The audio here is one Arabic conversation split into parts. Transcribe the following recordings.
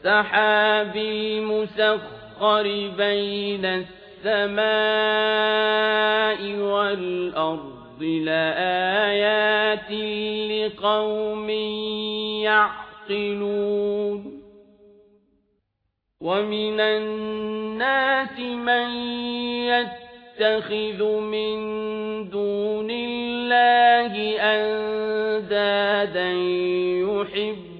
السحاب المسخر بين السماء والأرض لآيات لقوم يعقلون ومن الناس من يتخذ من دون الله أندادا يحب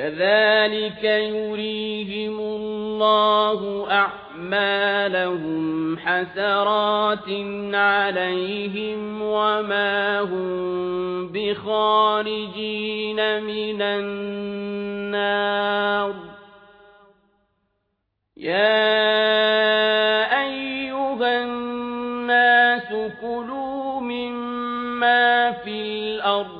كذلك يريهم الله أعمالهم حسرات عليهم وما هم بخارجين من النار. يا أيها الناس كلوا مما في الأرض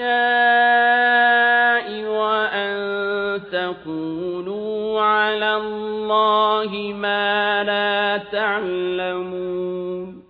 الفحشاء وأن تقولوا على الله ما لا تعلمون